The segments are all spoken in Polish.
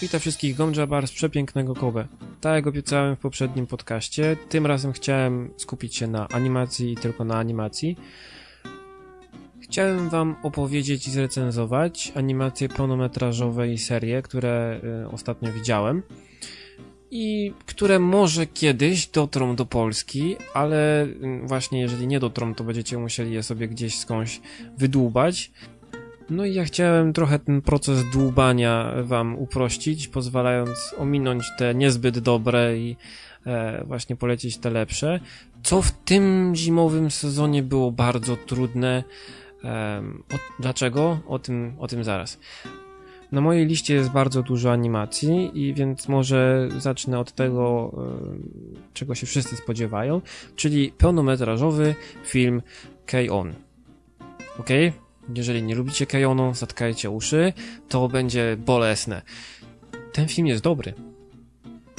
Witam wszystkich Gomjabar z przepięknego Kobe. Tak jak obiecałem w poprzednim podcaście, tym razem chciałem skupić się na animacji i tylko na animacji. Chciałem wam opowiedzieć i zrecenzować animacje pełnometrażowe i serie, które y, ostatnio widziałem i które może kiedyś dotrą do Polski, ale y, właśnie jeżeli nie dotrą, to będziecie musieli je sobie gdzieś skądś wydłubać. No i ja chciałem trochę ten proces dłubania wam uprościć, pozwalając ominąć te niezbyt dobre i e, właśnie polecić te lepsze, co w tym zimowym sezonie było bardzo trudne. E, o, dlaczego? O tym, o tym zaraz. Na mojej liście jest bardzo dużo animacji i więc może zacznę od tego, e, czego się wszyscy spodziewają, czyli pełnometrażowy film K-On. Okay? Jeżeli nie lubicie Kajonu, zatkajcie uszy, to będzie bolesne. Ten film jest dobry.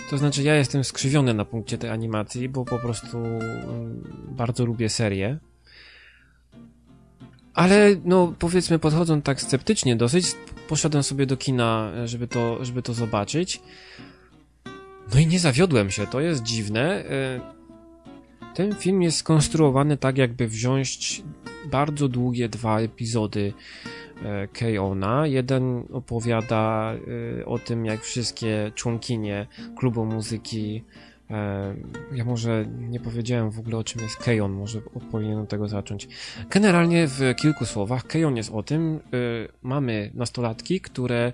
To znaczy, ja jestem skrzywiony na punkcie tej animacji, bo po prostu mm, bardzo lubię serię. Ale, no, powiedzmy, podchodząc tak sceptycznie dosyć, poszedłem sobie do kina, żeby to, żeby to zobaczyć. No i nie zawiodłem się, to jest dziwne. E, ten film jest skonstruowany tak, jakby wziąć bardzo długie dwa epizody e, Keona. Jeden opowiada e, o tym, jak wszystkie członkinie klubu muzyki. E, ja może nie powiedziałem w ogóle o czym jest Keon, może powinienem tego zacząć. Generalnie w kilku słowach, Keon jest o tym, mamy nastolatki, które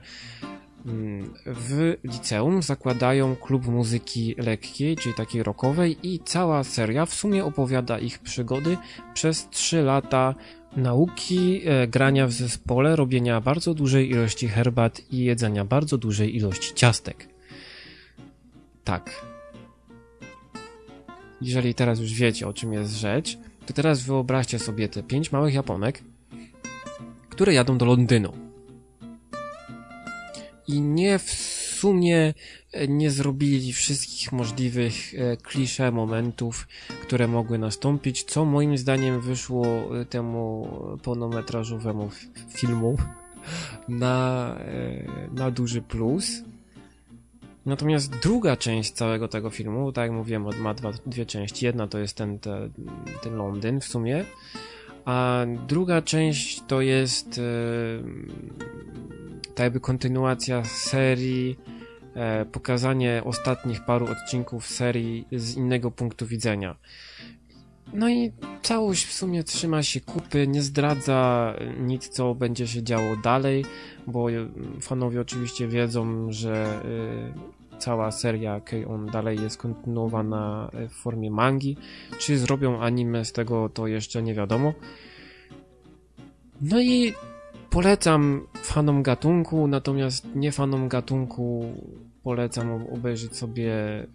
mm, w liceum zakładają klub muzyki lekkiej, czyli takiej rockowej i cała seria w sumie opowiada ich przygody przez 3 lata nauki e, grania w zespole, robienia bardzo dużej ilości herbat i jedzenia bardzo dużej ilości ciastek. Tak. Jeżeli teraz już wiecie o czym jest rzecz, to teraz wyobraźcie sobie te pięć małych Japonek, które jadą do Londynu. I nie w sumie e, nie zrobili wszystkich możliwych e, klisze momentów, które mogły nastąpić, co moim zdaniem wyszło e, temu pełnometrażowemu filmu na, na duży plus. Natomiast druga część całego tego filmu, tak jak mówiłem, ma dwa, dwie części. Jedna to jest ten, ten, ten Londyn w sumie, a druga część to jest ta jakby kontynuacja serii, e, pokazanie ostatnich paru odcinków serii z innego punktu widzenia. No i całość w sumie trzyma się kupy, nie zdradza nic, co będzie się działo dalej, bo fanowie oczywiście wiedzą, że y, cała seria K-On dalej jest kontynuowana w formie mangi. Czy zrobią anime z tego, to jeszcze nie wiadomo. No i Polecam fanom gatunku, natomiast nie fanom gatunku polecam obejrzeć sobie y,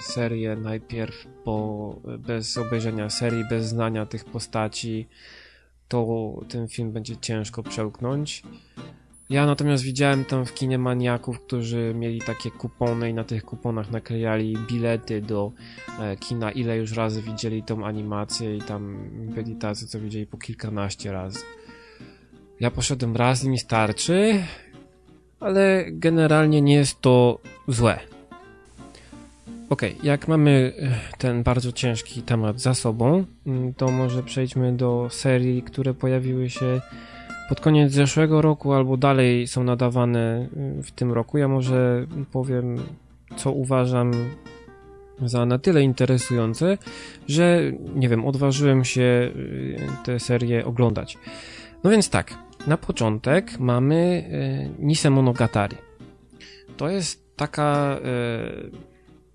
serię najpierw, bo bez obejrzenia serii, bez znania tych postaci, to ten film będzie ciężko przełknąć. Ja natomiast widziałem tam w kinie maniaków, którzy mieli takie kupony i na tych kuponach naklejali bilety do e, kina, ile już razy widzieli tą animację i tam byli tacy, co widzieli po kilkanaście razy. Ja poszedłem raz i mi starczy, ale generalnie nie jest to złe. Ok, jak mamy e, ten bardzo ciężki temat za sobą, mm, to może przejdźmy do serii, które pojawiły się pod koniec zeszłego roku albo dalej są nadawane y, w tym roku. Ja może powiem, co uważam za na tyle interesujące, że nie wiem, odważyłem się y, tę serię oglądać. No więc tak, na początek mamy e, Nise Monogatari. To jest taka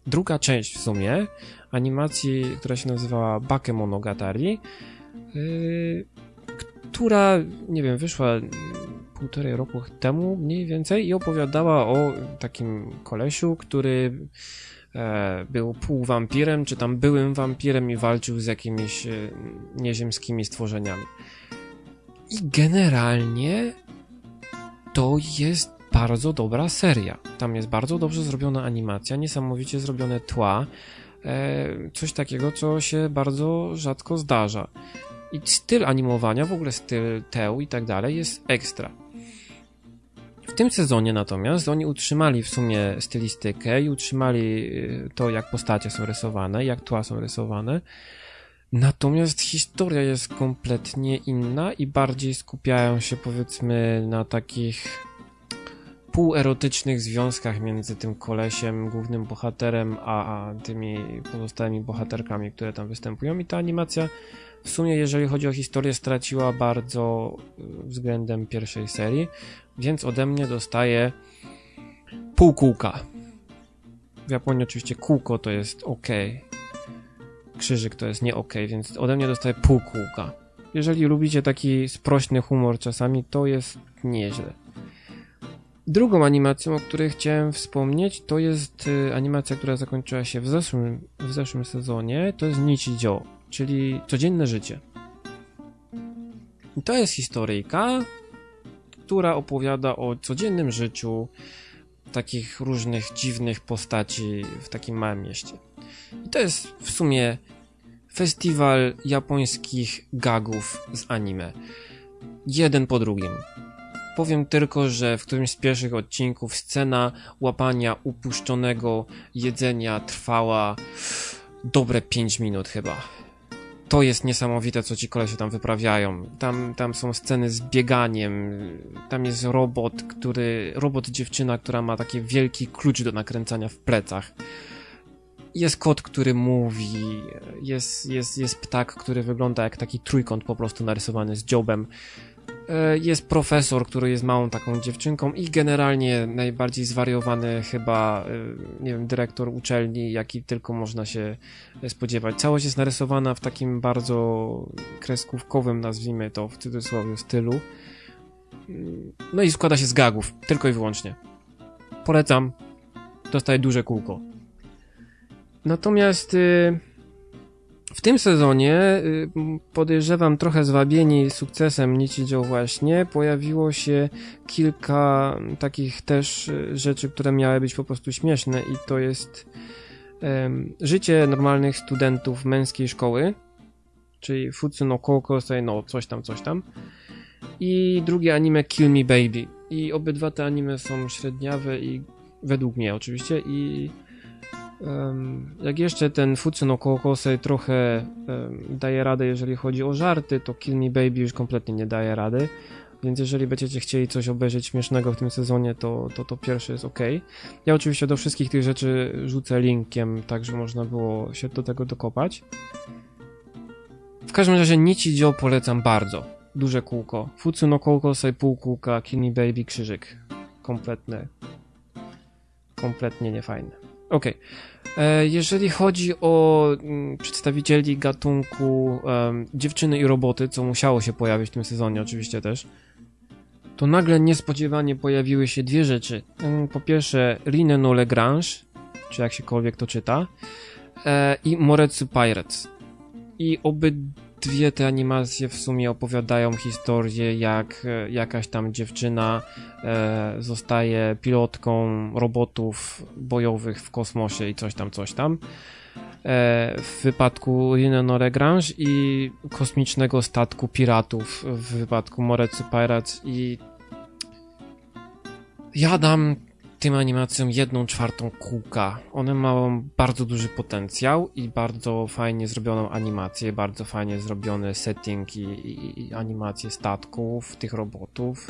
druga część w sumie animacji, która się nazywała Bake Monogatari, która, nie wiem, wyszła półtorej roku temu mniej więcej i opowiadała o takim kolesiu, który e, był półwampirem, czy tam byłym wampirem i walczył z jakimiś e, nieziemskimi stworzeniami. I generalnie to jest bardzo dobra seria. Tam jest bardzo dobrze zrobiona animacja, niesamowicie zrobione tła, e, coś takiego, co się bardzo rzadko zdarza. I styl animowania, w ogóle styl teł i tak dalej jest ekstra. W tym sezonie natomiast oni utrzymali w sumie stylistykę i utrzymali y, to, jak postacie są rysowane, jak tła są rysowane. Natomiast historia jest kompletnie inna i bardziej skupiają się powiedzmy na takich półerotycznych związkach między tym kolesiem, głównym bohaterem, a, a tymi pozostałymi bohaterkami, które tam występują. I ta animacja w sumie, jeżeli chodzi o historię, straciła bardzo y, względem pierwszej serii, więc ode mnie dostaje pół kółka. W Japonii oczywiście kółko to jest ok. Krzyżyk to jest nie ok, więc ode mnie dostaje pół kółka. Jeżeli lubicie taki sprośny humor czasami, to jest nieźle. Drugą animacją, o której chciałem wspomnieć, to jest y, animacja, która zakończyła się w zeszłym, w zeszłym sezonie. To jest Nichijou, czyli codzienne życie. I to jest historyjka, która opowiada o codziennym życiu takich różnych dziwnych postaci w takim małym mieście. I to jest w sumie festiwal japońskich gagów z anime. Jeden po drugim. Powiem tylko, że w którymś z pierwszych odcinków scena łapania upuszczonego jedzenia trwała dobre 5 minut chyba. To jest niesamowite, co ci kolesie tam wyprawiają. Tam, tam są sceny z bieganiem, tam jest robot, który, robot dziewczyna, która ma taki wielki klucz do nakręcania w plecach. Jest kot, który mówi, jest, jest, jest ptak, który wygląda jak taki trójkąt po prostu narysowany z dziobem. E, jest profesor, który jest małą taką dziewczynką i generalnie najbardziej zwariowany chyba, e, nie wiem, dyrektor uczelni, jaki tylko można się spodziewać. Całość jest narysowana w takim bardzo kreskówkowym, nazwijmy to w cudzysłowie, stylu. No i składa się z gagów, tylko i wyłącznie. Polecam. Dostaje duże kółko. Natomiast... Yy w tym sezonie y, podejrzewam trochę zwabieni sukcesem Nichijou właśnie pojawiło się kilka takich też y, rzeczy, które miały być po prostu śmieszne i to jest um, życie normalnych studentów męskiej szkoły, czyli Futsu no Kokosei no coś tam, coś tam i drugie anime Kill Me Baby. I obydwa te anime są średniawe i według mnie oczywiście i jak jeszcze ten Futsu no Kokosei trochę daje radę, jeżeli chodzi o żarty, to Kill Me Baby już kompletnie nie daje rady. Więc jeżeli będziecie chcieli coś obejrzeć śmiesznego w tym sezonie, to to, to pierwszy jest ok. Ja oczywiście do wszystkich tych rzeczy rzucę linkiem, tak żeby można było się do tego dokopać. W każdym razie Nichijou polecam bardzo. Duże kółko. Futsu no Kokosei pół kółka, Kill Me Baby krzyżyk. Kompletne. Kompletnie niefajne. Okej. Okay. E, jeżeli chodzi o mm, przedstawicieli gatunku um, dziewczyny i roboty, co musiało się pojawić w tym sezonie oczywiście też, to nagle niespodziewanie pojawiły się dwie rzeczy. Po pierwsze Rine no Lagrange, czy jak siekolwiek to czyta, e, i Moretsu Pirates. I obydwa dwie te animacje w sumie opowiadają historię, jak e, jakaś tam dziewczyna e, zostaje pilotką robotów bojowych w kosmosie i coś tam, coś tam. E, w wypadku Rino Noregrange i kosmicznego statku piratów w wypadku Moretsu Pirates i ja dam tym animacjom jedną czwartą kółka. One mają bardzo duży potencjał i bardzo fajnie zrobioną animację, bardzo fajnie zrobiony setting i, i, i animacje statków, tych robotów.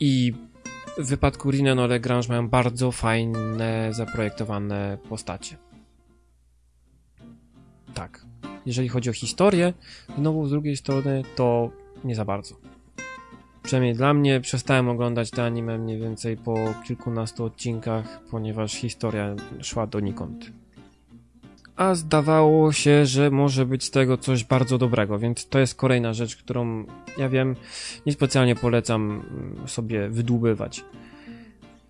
I w wypadku Rina no Lagrange mają bardzo fajne, zaprojektowane postacie. Tak. Jeżeli chodzi o historię, znowu z drugiej strony to nie za bardzo. Przynajmniej dla mnie przestałem oglądać te anime mniej więcej po kilkunastu odcinkach, ponieważ historia szła donikąd. A zdawało się, że może być z tego coś bardzo dobrego, więc to jest kolejna rzecz, którą ja wiem, niespecjalnie polecam mm, sobie wydłubywać.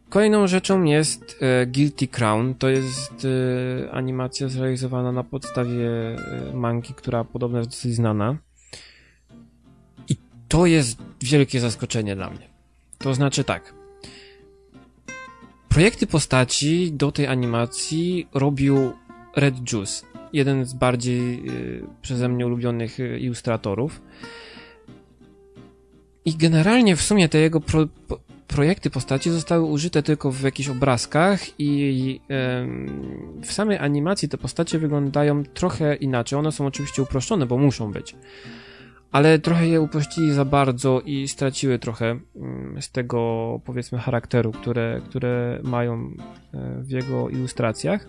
Kolejną rzeczą jest e, Guilty Crown. To jest e, animacja zrealizowana na podstawie e, manki, która podobno jest dosyć znana to jest wielkie zaskoczenie dla mnie. To znaczy tak. Projekty postaci do tej animacji robił Red Juice, jeden z bardziej y, przeze mnie ulubionych y, ilustratorów. I generalnie w sumie te jego pro, po, projekty postaci zostały użyte tylko w jakichś obrazkach i w samej animacji te postacie wyglądają trochę inaczej. One są oczywiście uproszczone, bo muszą być ale trochę je uprościli za bardzo i straciły trochę mm, z tego, powiedzmy, charakteru, które, które mają e, w jego ilustracjach.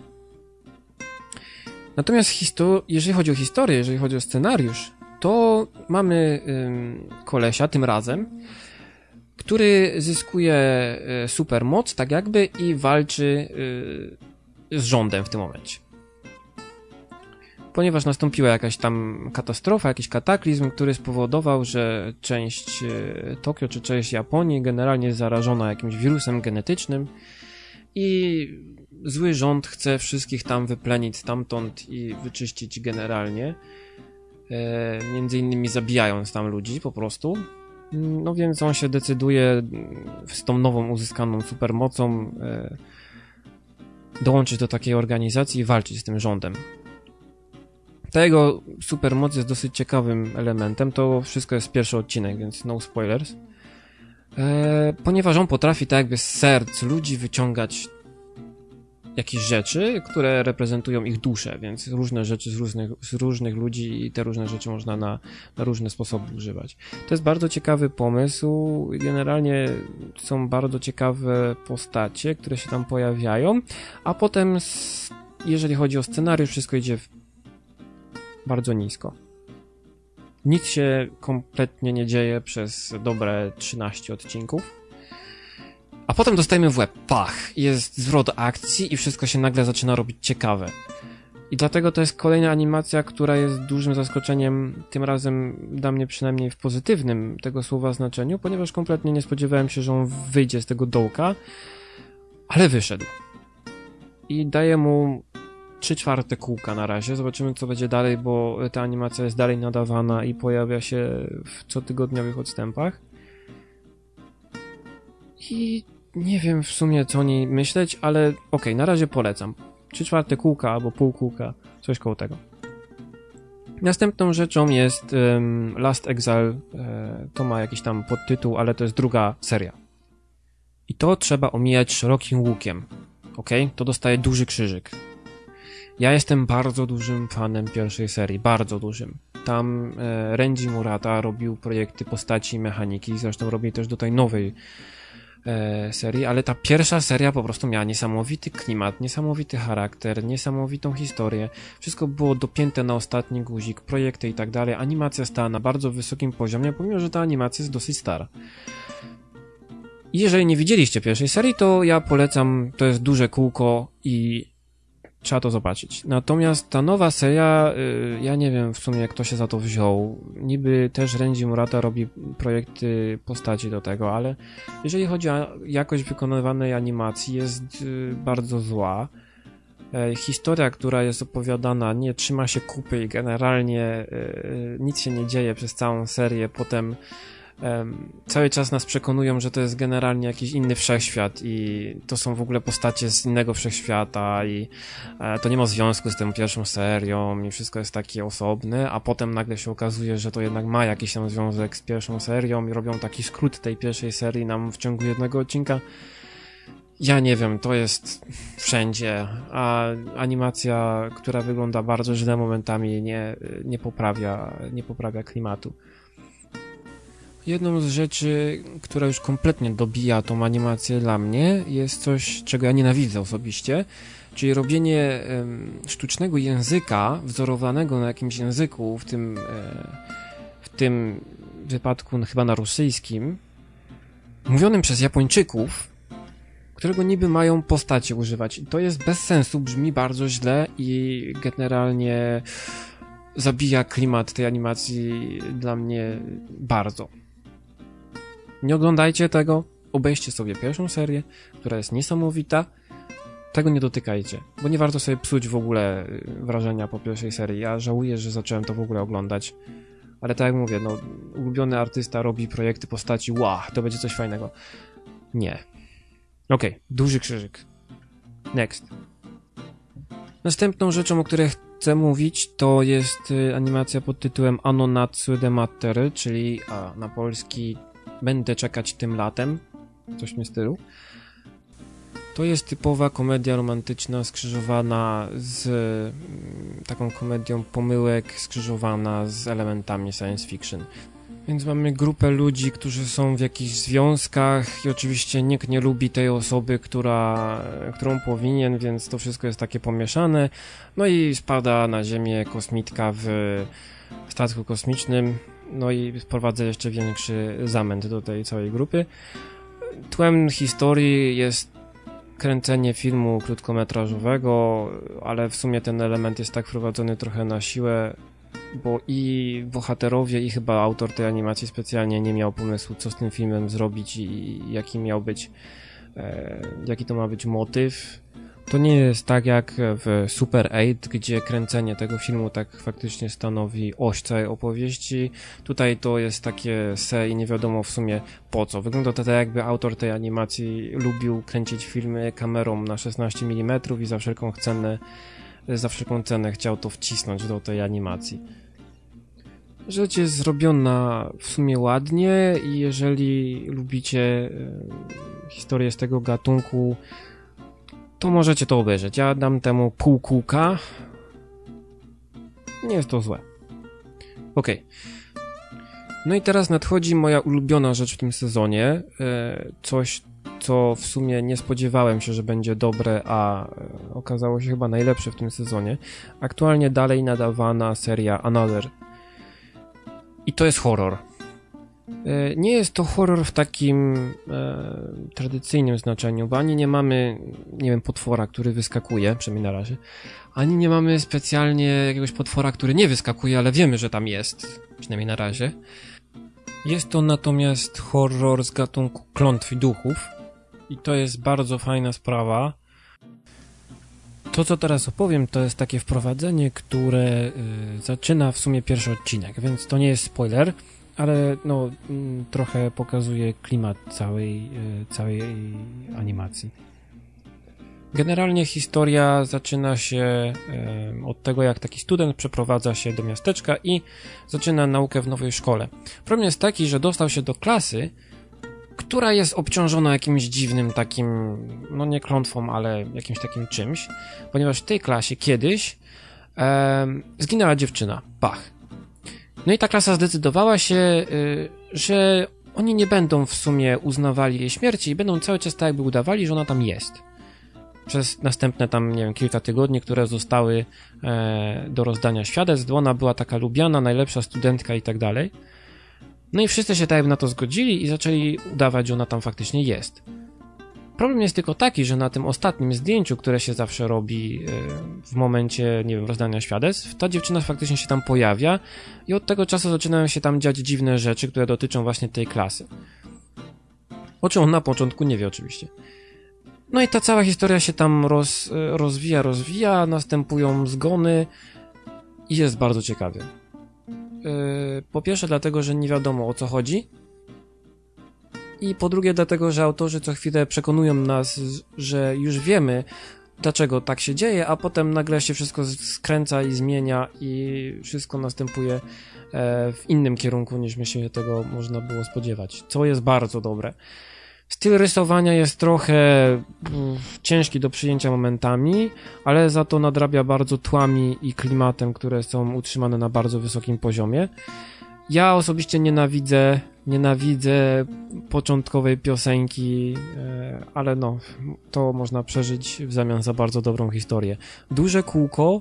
Natomiast jeżeli chodzi o historię, jeżeli chodzi o scenariusz, to mamy kolesia tym razem, który zyskuje e, supermoc, tak jakby, i walczy e, z rządem w tym momencie ponieważ nastąpiła jakaś tam katastrofa, jakiś kataklizm, który spowodował, że część e, Tokio czy część Japonii generalnie jest zarażona jakimś wirusem genetycznym i zły rząd chce wszystkich tam wyplenić stamtąd i wyczyścić generalnie, e, między innymi zabijając tam ludzi po prostu. No więc on się decyduje z tą nową uzyskaną supermocą e, dołączyć do takiej organizacji i walczyć z tym rządem. Ta jego supermoc jest dosyć ciekawym elementem. To wszystko jest pierwszy odcinek, więc no spoilers. E, ponieważ on potrafi tak jakby z serc ludzi wyciągać jakieś rzeczy, które reprezentują ich duszę, więc różne rzeczy z różnych, z różnych ludzi i te różne rzeczy można na, na różne sposoby używać. To jest bardzo ciekawy pomysł. Generalnie są bardzo ciekawe postacie, które się tam pojawiają, a potem jeżeli chodzi o scenariusz, wszystko idzie w bardzo nisko. Nic się kompletnie nie dzieje przez dobre 13 odcinków. A potem dostajemy w łeb, pach, jest zwrot akcji i wszystko się nagle zaczyna robić ciekawe. I dlatego to jest kolejna animacja, która jest dużym zaskoczeniem, tym razem dla mnie przynajmniej w pozytywnym tego słowa znaczeniu, ponieważ kompletnie nie spodziewałem się, że on wyjdzie z tego dołka, ale wyszedł. I daję mu trzy czwarte kółka na razie. Zobaczymy, co będzie dalej, bo ta animacja jest dalej nadawana i pojawia się w cotygodniowych odstępach. I nie wiem w sumie, co o niej myśleć, ale okej, okay, na razie polecam. Trzy czwarte kółka albo pół kółka, coś koło tego. Następną rzeczą jest um, Last Exile. E, to ma jakiś tam podtytuł, ale to jest druga seria. I to trzeba omijać szerokim łukiem. Ok? To dostaje duży krzyżyk. Ja jestem bardzo dużym fanem pierwszej serii, bardzo dużym. Tam e, Renji Murata robił projekty postaci i mechaniki, zresztą robi też do tej nowej e, serii, ale ta pierwsza seria po prostu miała niesamowity klimat, niesamowity charakter, niesamowitą historię. Wszystko było dopięte na ostatni guzik, projekty i tak dalej. Animacja stała na bardzo wysokim poziomie, pomimo że ta animacja jest dosyć stara. Jeżeli nie widzieliście pierwszej serii, to ja polecam, to jest duże kółko i trzeba to zobaczyć. Natomiast ta nowa seria, y, ja nie wiem w sumie kto się za to wziął. Niby też Renji Murata robi projekty postaci do tego, ale jeżeli chodzi o jakość wykonywanej animacji jest y, bardzo zła. E, historia, która jest opowiadana, nie trzyma się kupy i generalnie y, nic się nie dzieje przez całą serię. Potem cały czas nas przekonują, że to jest generalnie jakiś inny wszechświat i to są w ogóle postacie z innego wszechświata i e, to nie ma związku z tą pierwszą serią i wszystko jest takie osobne, a potem nagle się okazuje, że to jednak ma jakiś tam związek z pierwszą serią i robią taki skrót tej pierwszej serii nam w ciągu jednego odcinka. Ja nie wiem, to jest wszędzie, a animacja, która wygląda bardzo źle momentami nie, nie poprawia, nie poprawia klimatu. Jedną z rzeczy, która już kompletnie dobija tą animację dla mnie, jest coś, czego ja nienawidzę osobiście, czyli robienie sztucznego języka wzorowanego na jakimś języku, w tym, e, w tym wypadku no, chyba na rosyjskim, mówionym przez Japończyków, którego niby mają postacie używać. To jest bez sensu, brzmi bardzo źle i generalnie zabija klimat tej animacji dla mnie bardzo. Nie oglądajcie tego, obejście sobie pierwszą serię, która jest niesamowita. Tego nie dotykajcie, bo nie warto sobie psuć w ogóle y, wrażenia po pierwszej serii. Ja żałuję, że zacząłem to w ogóle oglądać. Ale tak jak mówię, no, ulubiony artysta robi projekty postaci, wow, to będzie coś fajnego. Nie. Okej, duży krzyżyk. Next. Następną rzeczą, o której chcę mówić, to jest y, animacja pod tytułem Anonatsu de Mattery, czyli a, na polski Będę czekać tym latem. Coś w tym stylu. To jest typowa komedia romantyczna skrzyżowana z mm, taką komedią pomyłek, skrzyżowana z elementami science fiction. Więc mamy grupę ludzi, którzy są w jakichś związkach i oczywiście nikt nie lubi tej osoby, która, którą powinien, więc to wszystko jest takie pomieszane. No i spada na ziemię kosmitka w statku kosmicznym, no i wprowadza jeszcze większy zamęt do tej całej grupy. Tłem historii jest kręcenie filmu krótkometrażowego, ale w sumie ten element jest tak wprowadzony trochę na siłę, bo i bohaterowie, i chyba autor tej animacji specjalnie nie miał pomysłu, co z tym filmem zrobić i jaki miał być, e, jaki to ma być motyw. To nie jest tak jak w Super 8, gdzie kręcenie tego filmu tak faktycznie stanowi oś całej opowieści. Tutaj to jest takie se i nie wiadomo w sumie po co. Wygląda to tak jakby autor tej animacji lubił kręcić filmy kamerą na 16 mm i za wszelką cenę za wszelką cenę chciał to wcisnąć do tej animacji. Rzecz jest zrobiona w sumie ładnie i jeżeli lubicie e, historię z tego gatunku, to możecie to obejrzeć. Ja dam temu pół kółka. Nie jest to złe. Ok. No i teraz nadchodzi moja ulubiona rzecz w tym sezonie. E, coś, co w sumie nie spodziewałem się, że będzie dobre, a e, okazało się chyba najlepsze w tym sezonie. Aktualnie dalej nadawana seria Another. I to jest horror. E, nie jest to horror w takim e, tradycyjnym znaczeniu, bo ani nie mamy, nie wiem, potwora, który wyskakuje, przynajmniej na razie, ani nie mamy specjalnie jakiegoś potwora, który nie wyskakuje, ale wiemy, że tam jest, przynajmniej na razie. Jest to natomiast horror z gatunku klątw i duchów i to jest bardzo fajna sprawa. To, co teraz opowiem, to jest takie wprowadzenie, które y, zaczyna w sumie pierwszy odcinek, więc to nie jest spoiler, ale no, mm, trochę pokazuje klimat całej, y, całej animacji. Generalnie historia zaczyna się od tego, jak taki student przeprowadza się do miasteczka i zaczyna naukę w nowej szkole. Problem jest taki, że dostał się do klasy, która jest obciążona jakimś dziwnym takim, no nie klątwą, ale jakimś takim czymś, ponieważ w tej klasie kiedyś e, zginęła dziewczyna. Pach. No i ta klasa zdecydowała się, y, że oni nie będą w sumie uznawali jej śmierci i będą cały czas tak jakby udawali, że ona tam jest. Przez następne tam, nie wiem, kilka tygodni, które zostały e, do rozdania świadectw, ona była taka lubiana, najlepsza studentka i tak dalej. No i wszyscy się tak jakby na to zgodzili i zaczęli udawać, że ona tam faktycznie jest. Problem jest tylko taki, że na tym ostatnim zdjęciu, które się zawsze robi e, w momencie, nie wiem, rozdania świadectw, ta dziewczyna faktycznie się tam pojawia i od tego czasu zaczynają się tam dziać dziwne rzeczy, które dotyczą właśnie tej klasy. O czym on na początku nie wie oczywiście. No i ta cała historia się tam roz, e, rozwija, rozwija, następują zgony i jest bardzo ciekawie. Yy, po pierwsze dlatego, że nie wiadomo o co chodzi. I po drugie dlatego, że autorzy co chwilę przekonują nas, że już wiemy, dlaczego tak się dzieje, a potem nagle się wszystko skręca i zmienia i wszystko następuje e, w innym kierunku niż my się tego można było spodziewać, co jest bardzo dobre. Styl rysowania jest trochę ciężki do przyjęcia momentami, ale za to nadrabia bardzo tłami i klimatem, które są utrzymane na bardzo wysokim poziomie. Ja osobiście nienawidzę, nienawidzę początkowej piosenki, e, ale no, to można przeżyć w zamian za bardzo dobrą historię. Duże kółko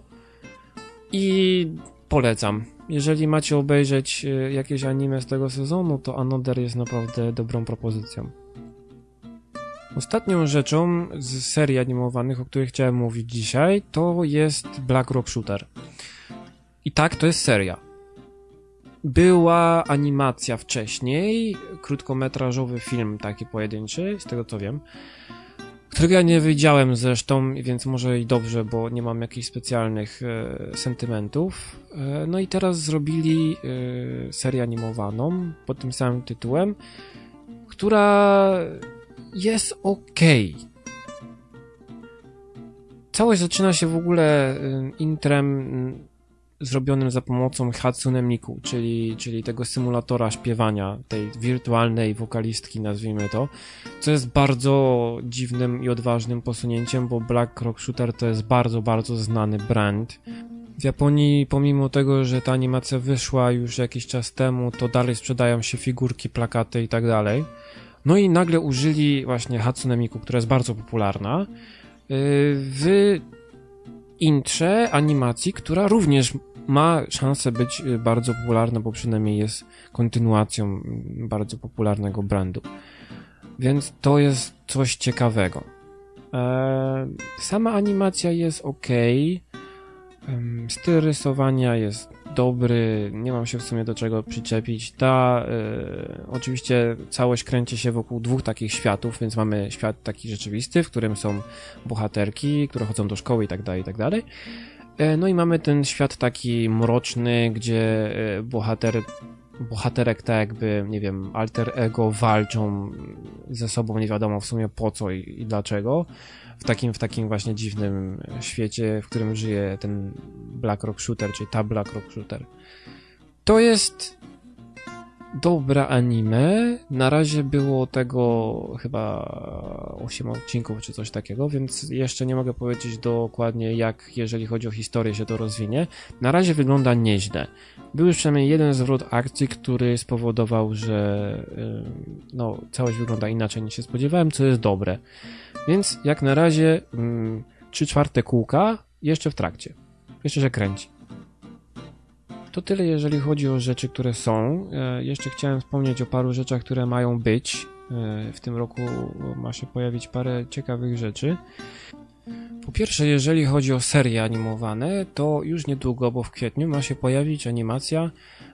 i polecam. Jeżeli macie obejrzeć e, jakieś anime z tego sezonu, to Another jest naprawdę dobrą propozycją. Ostatnią rzeczą z serii animowanych, o której chciałem mówić dzisiaj, to jest Black Rock Shooter. I tak, to jest seria. Była animacja wcześniej, krótkometrażowy film taki pojedynczy, z tego co wiem, którego ja nie widziałem zresztą, więc może i dobrze, bo nie mam jakichś specjalnych e, sentymentów. E, no i teraz zrobili e, serię animowaną pod tym samym tytułem, która jest ok. Całość zaczyna się w ogóle y, intrem zrobionym za pomocą Hatsune Miku, czyli, czyli tego symulatora śpiewania, tej wirtualnej wokalistki, nazwijmy to, co jest bardzo dziwnym i odważnym posunięciem, bo Black Rock Shooter to jest bardzo, bardzo znany brand. W Japonii, pomimo tego, że ta animacja wyszła już jakiś czas temu, to dalej sprzedają się figurki, plakaty i tak dalej. No i nagle użyli właśnie Hatsune Miku, która jest bardzo popularna, yy, w intrze animacji, która również ma szansę być y, bardzo popularna, bo przynajmniej jest kontynuacją mm, bardzo popularnego brandu. Więc to jest coś ciekawego. Eee, sama animacja jest ok. Styl rysowania jest dobry, nie mam się w sumie do czego przyczepić. Ta, e, oczywiście całość kręci się wokół dwóch takich światów, więc mamy świat taki rzeczywisty, w którym są bohaterki, które chodzą do szkoły i tak dalej, i tak dalej. E, no i mamy ten świat taki mroczny, gdzie e, bohater, bohaterek tak jakby, nie wiem, alter ego walczą ze sobą, nie wiadomo w sumie po co i, i dlaczego. W takim, w takim właśnie dziwnym świecie, w którym żyje ten Black Rock Shooter, czyli ta Black Rock Shooter. To jest dobra anime. Na razie było tego chyba 8 odcinków czy coś takiego, więc jeszcze nie mogę powiedzieć dokładnie jak, jeżeli chodzi o historię, się to rozwinie. Na razie wygląda nieźle. Był już przynajmniej jeden zwrot akcji, który spowodował, że no, całość wygląda inaczej niż się spodziewałem, co jest dobre. Więc jak na razie 3 czwarte kółka jeszcze w trakcie. Jeszcze się kręci. To tyle, jeżeli chodzi o rzeczy, które są. E, jeszcze chciałem wspomnieć o paru rzeczach, które mają być. E, w tym roku ma się pojawić parę ciekawych rzeczy. Po pierwsze, jeżeli chodzi o serie animowane, to już niedługo, bo w kwietniu ma się pojawić animacja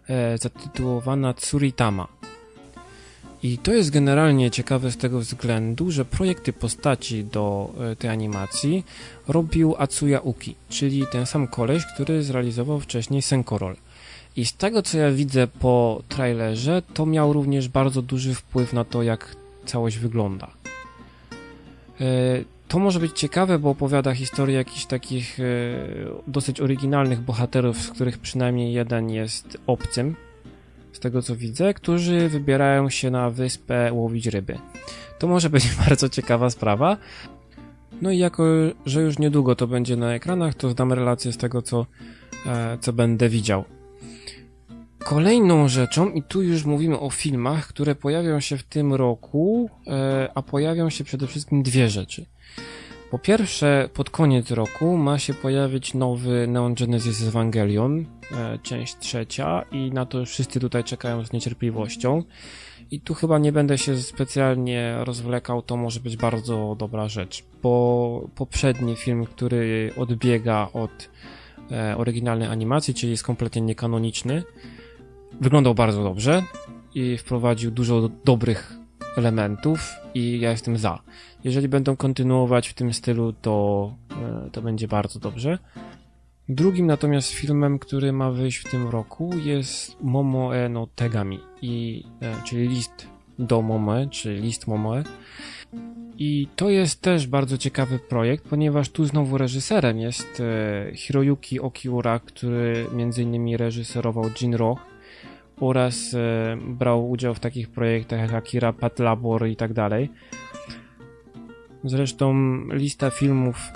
e, zatytułowana Tsuritama. I to jest generalnie ciekawe z tego względu, że projekty postaci do tej animacji robił Atsuya Uki, czyli ten sam koleś, który zrealizował wcześniej Senkorol. I z tego co ja widzę po trailerze, to miał również bardzo duży wpływ na to, jak całość wygląda. E, to może być ciekawe, bo opowiada historię jakichś takich e, dosyć oryginalnych bohaterów, z których przynajmniej jeden jest obcym, z tego co widzę, którzy wybierają się na wyspę łowić ryby. To może być bardzo ciekawa sprawa. No i jako, że już niedługo to będzie na ekranach, to zdam relację z tego, co, e, co będę widział. Kolejną rzeczą, i tu już mówimy o filmach, które pojawią się w tym roku, e, a pojawią się przede wszystkim dwie rzeczy. Po pierwsze, pod koniec roku ma się pojawić nowy Neon Genesis Evangelion, e, część trzecia, i na to wszyscy tutaj czekają z niecierpliwością. I tu chyba nie będę się specjalnie rozwlekał, to może być bardzo dobra rzecz, bo poprzedni film, który odbiega od e, oryginalnej animacji, czyli jest kompletnie niekanoniczny, wyglądał bardzo dobrze i wprowadził dużo dobrych elementów i ja jestem za. Jeżeli będą kontynuować w tym stylu, to, e, to będzie bardzo dobrze. Drugim natomiast filmem, który ma wyjść w tym roku jest Momoe no Tegami, i, e, czyli list do Momoe, czyli list Momoe. I to jest też bardzo ciekawy projekt, ponieważ tu znowu reżyserem jest e, Hiroyuki Okiura, który innymi reżyserował Jinro, oraz e, brał udział w takich projektach jak Akira Pat Labor i tak dalej. Zresztą lista filmów,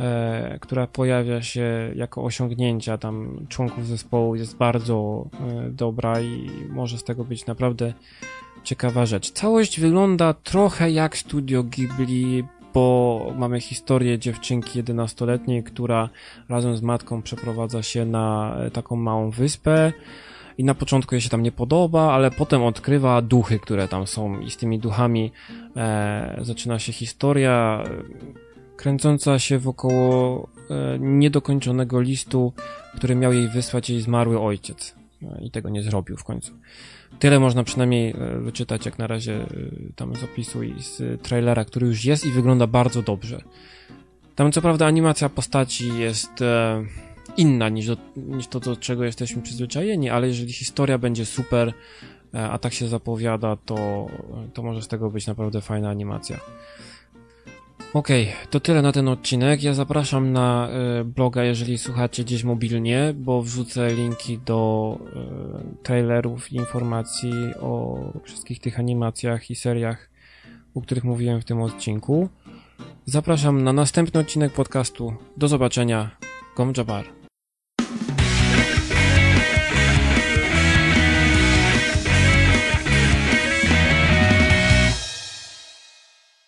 e, która pojawia się jako osiągnięcia tam członków zespołu jest bardzo e, dobra i może z tego być naprawdę ciekawa rzecz. Całość wygląda trochę jak studio Ghibli, bo mamy historię dziewczynki 11-letniej, która razem z matką przeprowadza się na e, taką małą wyspę i na początku jej się tam nie podoba, ale potem odkrywa duchy, które tam są i z tymi duchami e, zaczyna się historia e, kręcąca się wokoło e, niedokończonego listu, który miał jej wysłać jej zmarły ojciec e, i tego nie zrobił w końcu. Tyle można przynajmniej e, wyczytać jak na razie e, tam z opisu i z trailera, który już jest i wygląda bardzo dobrze. Tam co prawda animacja postaci jest inna niż, do, niż to, do czego jesteśmy przyzwyczajeni, ale jeżeli historia będzie super, e, a tak się zapowiada, to, to może z tego być naprawdę fajna animacja. Okej, okay, to tyle na ten odcinek. Ja zapraszam na y, bloga, jeżeli słuchacie gdzieś mobilnie, bo wrzucę linki do y, trailerów, informacji o wszystkich tych animacjach i seriach, o których mówiłem w tym odcinku. Zapraszam na następny odcinek podcastu. Do zobaczenia. Gom Jabbar.